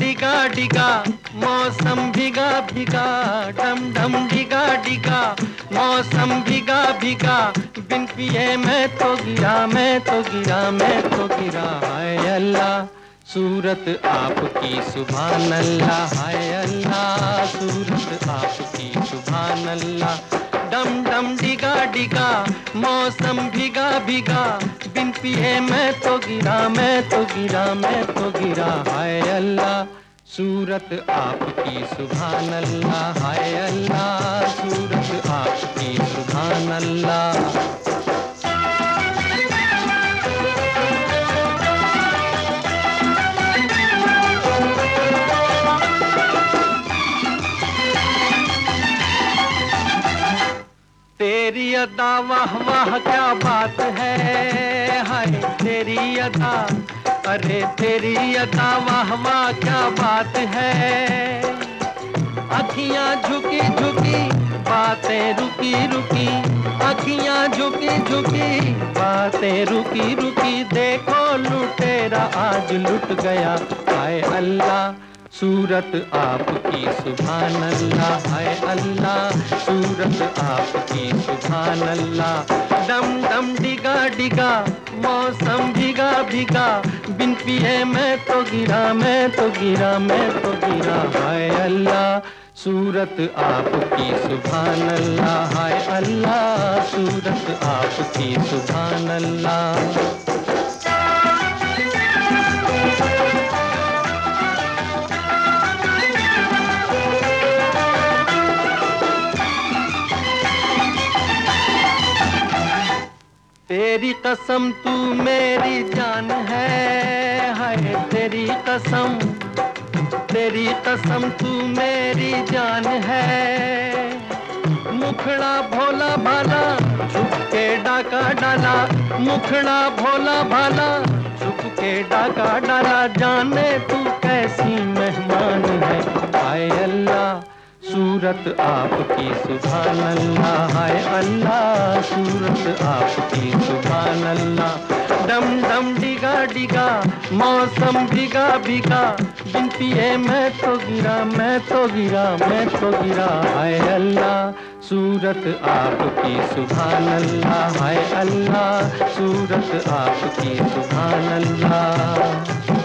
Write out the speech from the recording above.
डिगा डिगा, मौसम भिगा भिगा, डम डम डिगा डिगा, मौसम भिगा भिगा, बिन पिए मैं तो गिरा, मैं तो गिरा, मैं तो गिरा, हाय अल्लाह, सूरत आपकी सुभान अल्लाह हाय अल्लाह, सूरत आपकी सुभान अल्लाह डम डम डिगा डिगा, मौसम भिगा भिगा पिए मैं तो गिरा, मैं तो गिरा, मैं तो गिरा। हाय अल्लाह, सूरत आपकी सुभान अल्लाह हाय अल्लाह, सूरत आपकी सुभान अल्लाह तेरी अदा वाह वाह, क्या बात है? अदा अरे तेरी अदा वाह वाह क्या बात है? अखियाँ झुकी झुकी, बातें रुकी रुकी। अखियाँ झुकी झुकी, बातें रुकी रुकी। देखो लुटेरा, आज लुट गया। हाय अल्लाह, सूरत आपकी, सुभान अल्लाह। हाय अल्लाह सूरत आपकी सुभान अल्लाह डम डम डिगा डिगा, मौसम भिगा भिगा। बिन पिए मैं तो गिरा, मैं तो गिरा, मैं तो गिरा। हाय अल्लाह, सूरत आपकी सुभान अल्लाह हाय अल्लाह, सूरत आपकी सुभान अल्लाह तेरी कसम, तू मेरी जान है। हाय, तेरी कसम तेरी कसम, तू मेरी जान है। मुखड़ा भोला भाला छुप के डाका डाला। मुखड़ा भोला भाला छुप के डाका डाला। जाने तू कैसी मेहमान है। हाय अल्लाह, सूरत आपकी, सुभान अल्लाह। हाय अल्लाह सूरत आपकी सुभान अल्लाह डम डम डिगा डिगा, मौसम भिगा भिगा बिन पिए, मैं तो गिरा, मैं तो गिरा, मैं तो गिरा। हाय अल्लाह, सूरत आपकी सुभान अल्लाह हाय अल्लाह, सूरत आपकी सुभान अल्लाह